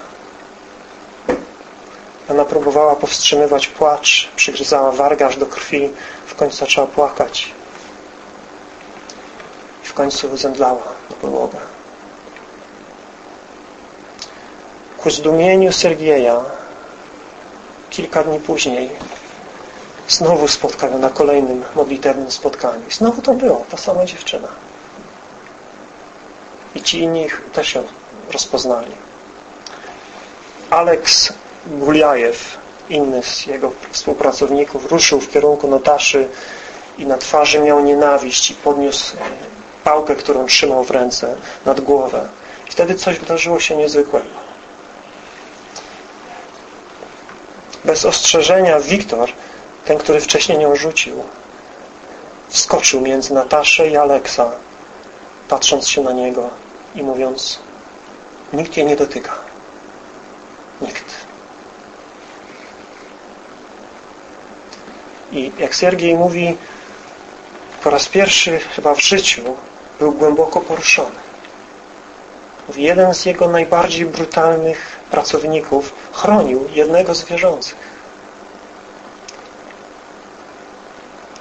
Ona próbowała powstrzymywać płacz, przygryzała wargaż do krwi, w końcu zaczęła płakać. W końcu zemdlała na podłogę. Ku zdumieniu Sergieja kilka dni później znowu spotkał ją na kolejnym modlitewnym spotkaniu. I znowu to było, ta sama dziewczyna. I ci inni też ją rozpoznali. Aleks Guliajew, inny z jego współpracowników, ruszył w kierunku Nataszy i na twarzy miał nienawiść i podniósł pałkę, którą trzymał w ręce nad głowę. Wtedy coś wydarzyło się niezwykłego. Bez ostrzeżenia Wiktor, ten, który wcześniej nią rzucił, wskoczył między Nataszę i Aleksa, patrząc się na niego i mówiąc nikt jej nie dotyka. Nikt. I jak Sergiej mówi, po raz pierwszy chyba w życiu był głęboko poruszony. Jeden z jego najbardziej brutalnych pracowników chronił jednego z wierzących.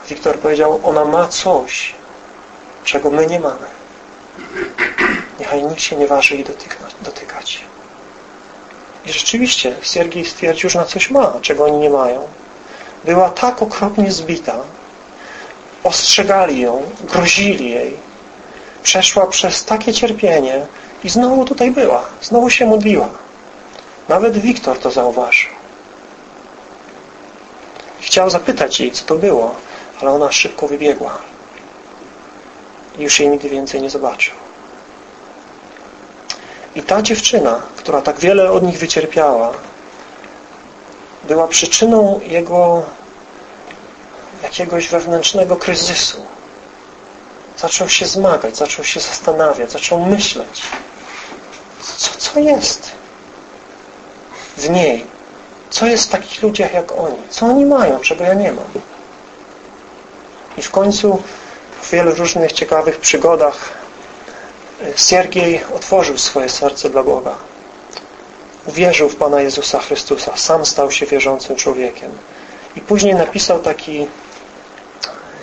Wiktor powiedział, ona ma coś, czego my nie mamy. Niechaj nikt się nie waży jej dotykać. I rzeczywiście Siergiej stwierdził, że na coś ma, czego oni nie mają była tak okropnie zbita, ostrzegali ją, grozili jej, przeszła przez takie cierpienie i znowu tutaj była, znowu się modliła. Nawet Wiktor to zauważył. Chciał zapytać jej, co to było, ale ona szybko wybiegła. I już jej nigdy więcej nie zobaczył. I ta dziewczyna, która tak wiele od nich wycierpiała, była przyczyną jego jakiegoś wewnętrznego kryzysu. Zaczął się zmagać, zaczął się zastanawiać, zaczął myśleć. Co, co jest w niej? Co jest w takich ludziach jak oni? Co oni mają, czego ja nie mam? I w końcu w wielu różnych ciekawych przygodach e, Siergiej otworzył swoje serce dla Boga. Uwierzył w Pana Jezusa Chrystusa. Sam stał się wierzącym człowiekiem. I później napisał taki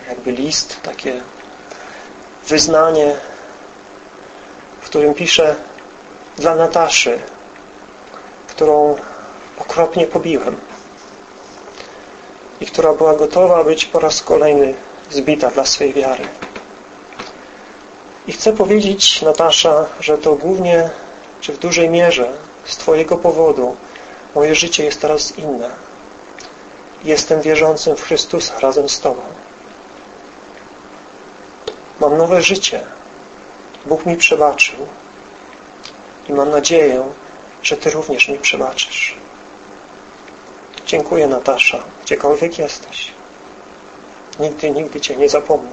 jakby list, takie wyznanie, w którym pisze dla Nataszy, którą okropnie pobiłem i która była gotowa być po raz kolejny zbita dla swej wiary. I chcę powiedzieć, Natasza, że to głównie, czy w dużej mierze z Twojego powodu moje życie jest teraz inne. Jestem wierzącym w Chrystusa razem z Tobą. Mam nowe życie. Bóg mi przebaczył i mam nadzieję, że Ty również mi przebaczysz. Dziękuję Natasza, gdziekolwiek jesteś. Nigdy, nigdy Cię nie zapomnę.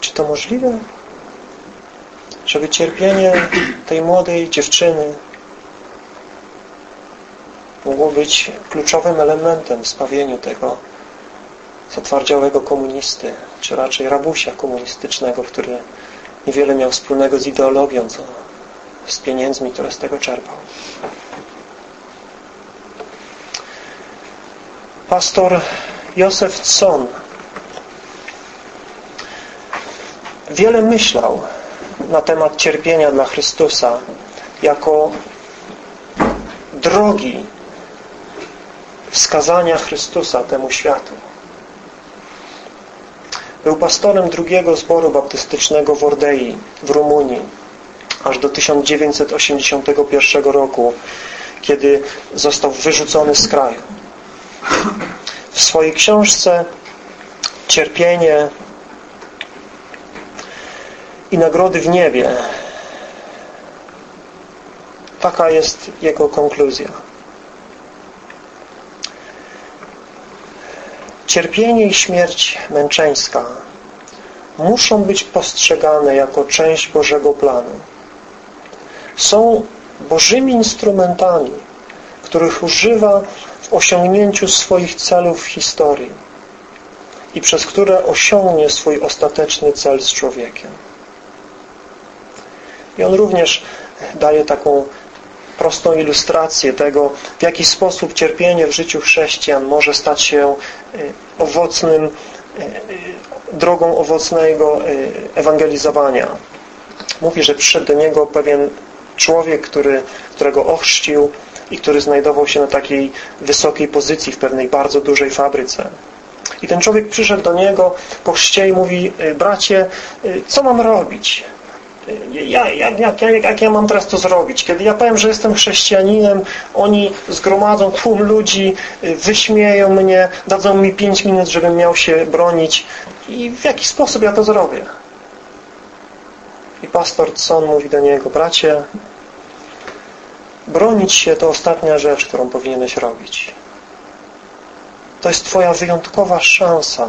Czy to możliwe, żeby cierpienie tej młodej dziewczyny mogło być kluczowym elementem w spawieniu tego zatwardziałego komunisty, czy raczej rabusia komunistycznego, który niewiele miał wspólnego z ideologią, co z pieniędzmi, które z tego czerpał. Pastor Józef Tson wiele myślał na temat cierpienia dla Chrystusa jako drogi wskazania Chrystusa temu światu. Był pastorem drugiego zboru baptystycznego w Ordei w Rumunii aż do 1981 roku, kiedy został wyrzucony z kraju. W swojej książce Cierpienie i nagrody w niebie taka jest jego konkluzja. Cierpienie i śmierć męczeńska muszą być postrzegane jako część Bożego planu. Są Bożymi instrumentami, których używa w osiągnięciu swoich celów w historii i przez które osiągnie swój ostateczny cel z człowiekiem. I on również daje taką prostą ilustrację tego, w jaki sposób cierpienie w życiu chrześcijan może stać się e, owocnym, e, e, drogą owocnego ewangelizowania. Mówi, że przyszedł do niego pewien człowiek, który, którego ochrzcił i który znajdował się na takiej wysokiej pozycji w pewnej bardzo dużej fabryce. I ten człowiek przyszedł do niego po chrzcie i mówi, bracie, co mam robić? Ja, jak, jak, jak, ja mam teraz to zrobić? Kiedy ja powiem, że jestem chrześcijaninem, oni zgromadzą tłum ludzi, wyśmieją mnie, dadzą mi pięć minut, żebym miał się bronić. I w jaki sposób ja to zrobię? I pastor Son mówi do niego, bracie, bronić się to ostatnia rzecz, którą powinieneś robić. To jest Twoja wyjątkowa szansa,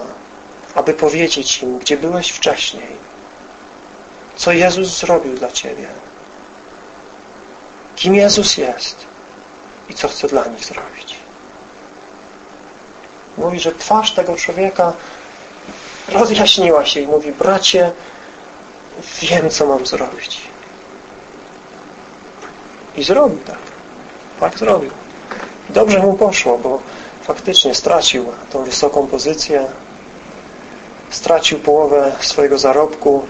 aby powiedzieć im, gdzie byłeś wcześniej co Jezus zrobił dla Ciebie. Kim Jezus jest i co chce dla nich zrobić. Mówi, że twarz tego człowieka rozjaśniła się i mówi, bracie, wiem, co mam zrobić. I zrobił tak. Tak zrobił. Dobrze mu poszło, bo faktycznie stracił tą wysoką pozycję, stracił połowę swojego zarobku,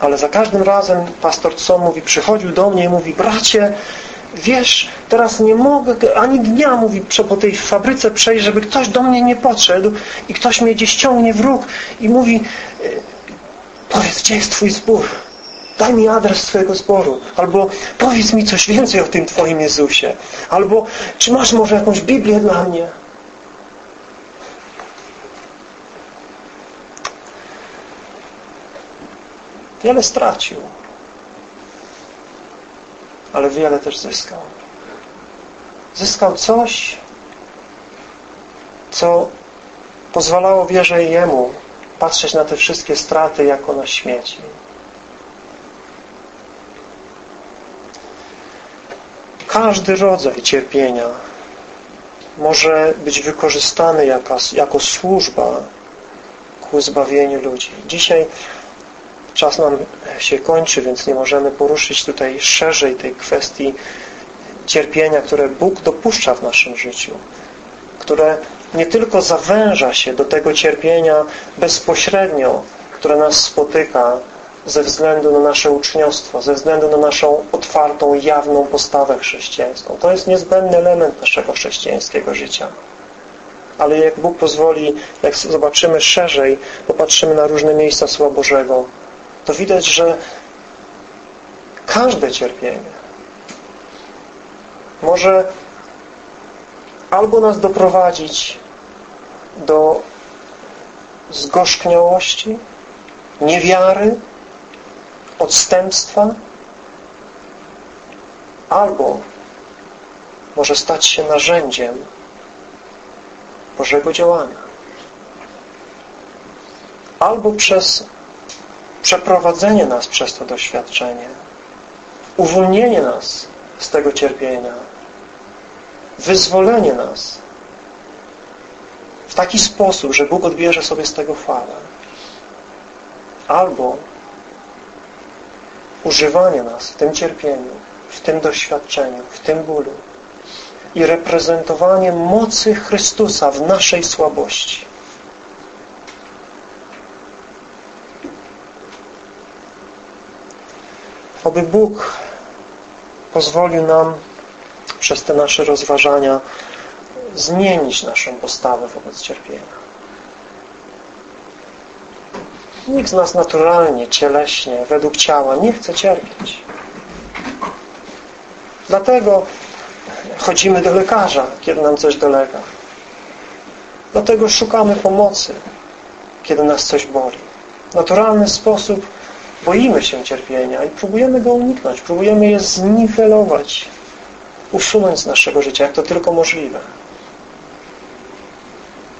ale za każdym razem pastor Co mówi, przychodził do mnie i mówi, bracie, wiesz, teraz nie mogę ani dnia, mówi, po tej fabryce przejść, żeby ktoś do mnie nie podszedł i ktoś mnie gdzieś ciągnie w róg i mówi, e, powiedz, gdzie jest Twój zbór? Daj mi adres Twojego zboru. Albo powiedz mi coś więcej o tym Twoim Jezusie. Albo czy masz może jakąś Biblię dla mnie? Wiele stracił, ale wiele też zyskał. Zyskał coś, co pozwalało wierze Jemu patrzeć na te wszystkie straty jako na śmieci. Każdy rodzaj cierpienia może być wykorzystany jako, jako służba ku zbawieniu ludzi. Dzisiaj Czas nam się kończy, więc nie możemy poruszyć tutaj szerzej tej kwestii cierpienia, które Bóg dopuszcza w naszym życiu, które nie tylko zawęża się do tego cierpienia bezpośrednio, które nas spotyka ze względu na nasze uczniostwo, ze względu na naszą otwartą, jawną postawę chrześcijańską. To jest niezbędny element naszego chrześcijańskiego życia. Ale jak Bóg pozwoli, jak zobaczymy szerzej, popatrzymy na różne miejsca Słowa Bożego, to widać, że każde cierpienie może albo nas doprowadzić do zgorzkniałości, niewiary, odstępstwa, albo może stać się narzędziem Bożego działania. Albo przez przeprowadzenie nas przez to doświadczenie, uwolnienie nas z tego cierpienia wyzwolenie nas w taki sposób, że Bóg odbierze sobie z tego chwałę. Albo używanie nas w tym cierpieniu, w tym doświadczeniu, w tym bólu i reprezentowanie mocy Chrystusa w naszej słabości. Oby Bóg pozwolił nam przez te nasze rozważania zmienić naszą postawę wobec cierpienia. Nikt z nas naturalnie, cieleśnie, według ciała nie chce cierpieć. Dlatego chodzimy do lekarza, kiedy nam coś dolega. Dlatego szukamy pomocy, kiedy nas coś boli. Naturalny sposób boimy się cierpienia i próbujemy go uniknąć, próbujemy je zniwelować, usunąć z naszego życia, jak to tylko możliwe.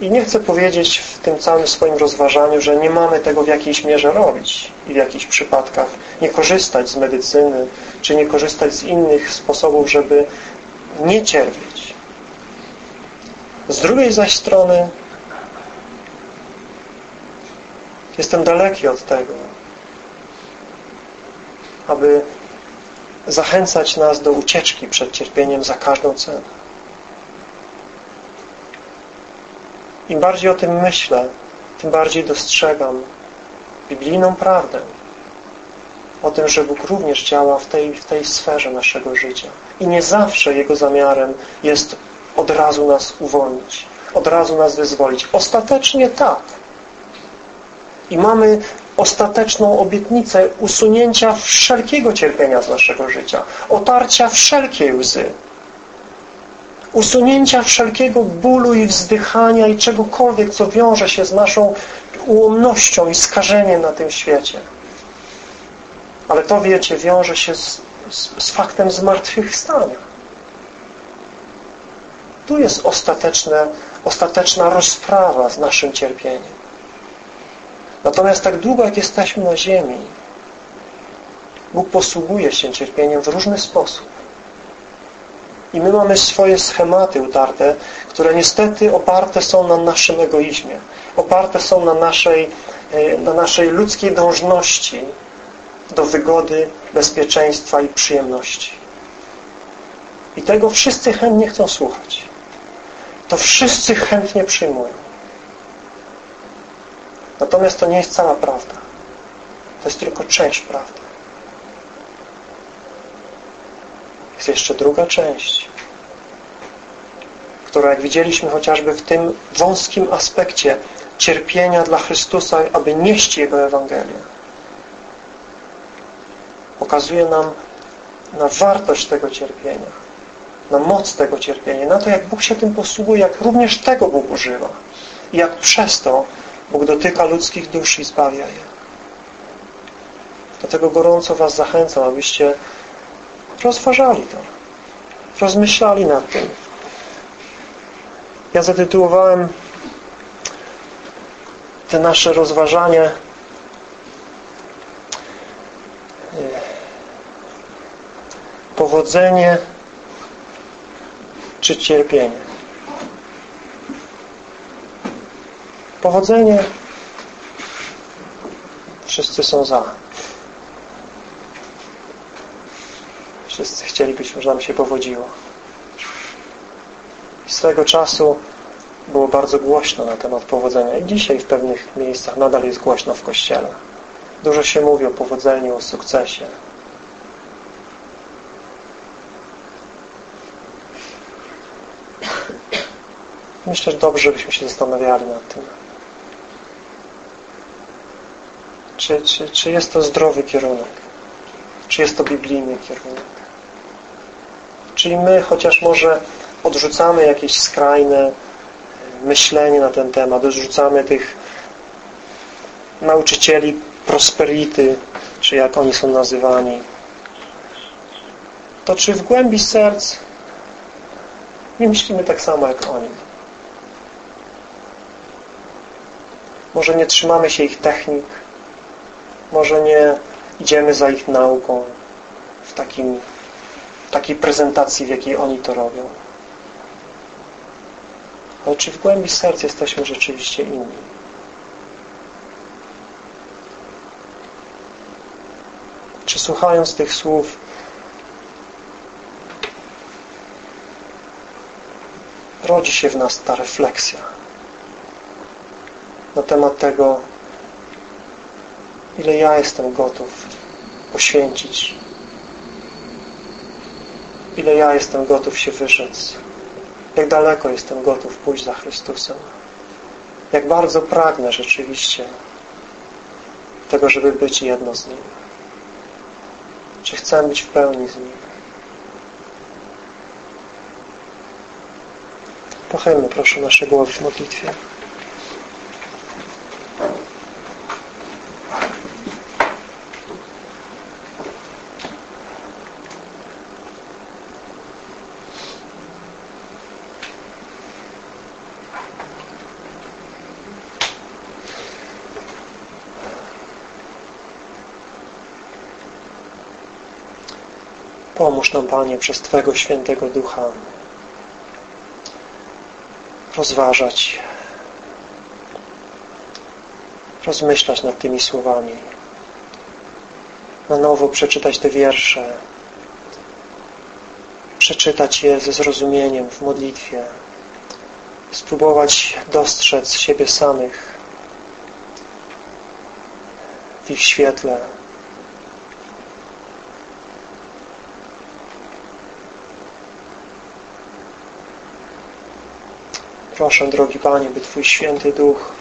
I nie chcę powiedzieć w tym całym swoim rozważaniu, że nie mamy tego w jakiejś mierze robić i w jakichś przypadkach nie korzystać z medycyny, czy nie korzystać z innych sposobów, żeby nie cierpieć. Z drugiej zaś strony jestem daleki od tego, aby zachęcać nas do ucieczki przed cierpieniem za każdą cenę. Im bardziej o tym myślę, tym bardziej dostrzegam biblijną prawdę o tym, że Bóg również działa w tej, w tej sferze naszego życia. I nie zawsze Jego zamiarem jest od razu nas uwolnić, od razu nas wyzwolić. Ostatecznie tak. I mamy ostateczną obietnicę usunięcia wszelkiego cierpienia z naszego życia, otarcia wszelkiej łzy, usunięcia wszelkiego bólu i wzdychania i czegokolwiek, co wiąże się z naszą ułomnością i skażeniem na tym świecie. Ale to, wiecie, wiąże się z, z, z faktem zmartwychwstania. Tu jest ostateczne, ostateczna rozprawa z naszym cierpieniem. Natomiast tak długo, jak jesteśmy na ziemi, Bóg posługuje się cierpieniem w różny sposób. I my mamy swoje schematy utarte, które niestety oparte są na naszym egoizmie, oparte są na naszej, e, na naszej ludzkiej dążności do wygody, bezpieczeństwa i przyjemności. I tego wszyscy chętnie chcą słuchać. To wszyscy chętnie przyjmują. Natomiast to nie jest cała prawda. To jest tylko część prawdy. Jest jeszcze druga część, która jak widzieliśmy chociażby w tym wąskim aspekcie cierpienia dla Chrystusa, aby nieść Jego Ewangelię, pokazuje nam na wartość tego cierpienia, na moc tego cierpienia, na to, jak Bóg się tym posługuje, jak również tego Bóg używa i jak przez to Bóg dotyka ludzkich dusz i zbawia je. Dlatego gorąco Was zachęcam, abyście rozważali to, rozmyślali nad tym. Ja zatytułowałem te nasze rozważanie e, powodzenie czy cierpienie. Powodzenie wszyscy są za. Wszyscy chcielibyśmy, żeby nam się powodziło. Swego czasu było bardzo głośno na temat powodzenia i dzisiaj w pewnych miejscach nadal jest głośno w Kościele. Dużo się mówi o powodzeniu, o sukcesie. Myślę, że dobrze byśmy się zastanawiali nad tym. Czy, czy, czy jest to zdrowy kierunek? Czy jest to biblijny kierunek? Czyli my, chociaż może odrzucamy jakieś skrajne myślenie na ten temat, odrzucamy tych nauczycieli prosperity, czy jak oni są nazywani, to czy w głębi serc nie myślimy tak samo jak oni? Może nie trzymamy się ich technik, może nie idziemy za ich nauką w takim, takiej prezentacji, w jakiej oni to robią. Ale czy w głębi serca jesteśmy rzeczywiście inni? Czy słuchając tych słów rodzi się w nas ta refleksja na temat tego, ile ja jestem gotów poświęcić, ile ja jestem gotów się wyrzec, jak daleko jestem gotów pójść za Chrystusem, jak bardzo pragnę rzeczywiście tego, żeby być jedno z Nim. Czy chcę być w pełni z Nim? Pochylmy proszę nasze głowy w modlitwie. Pomóż nam, Panie, przez Twego Świętego Ducha rozważać, rozmyślać nad tymi słowami, na nowo przeczytać te wiersze, przeczytać je ze zrozumieniem w modlitwie, spróbować dostrzec siebie samych w ich świetle, Proszę, drogi Panie, by Twój Święty Duch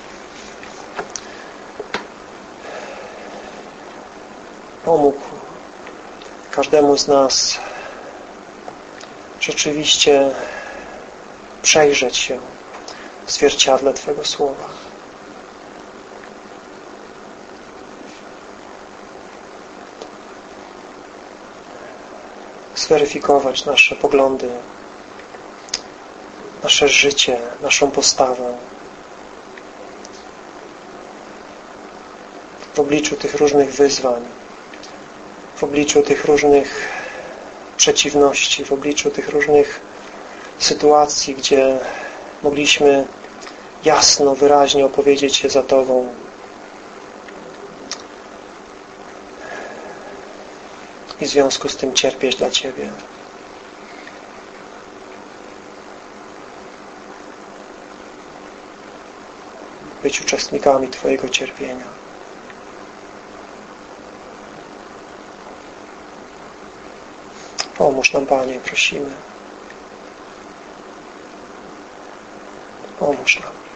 pomógł każdemu z nas rzeczywiście przejrzeć się w zwierciadle Twego Słowa. Zweryfikować nasze poglądy nasze życie, naszą postawę. W obliczu tych różnych wyzwań, w obliczu tych różnych przeciwności, w obliczu tych różnych sytuacji, gdzie mogliśmy jasno, wyraźnie opowiedzieć się za Tobą. I w związku z tym cierpieć dla Ciebie. Być uczestnikami Twojego cierpienia. Pomóż nam, Panie, prosimy. Pomóż nam.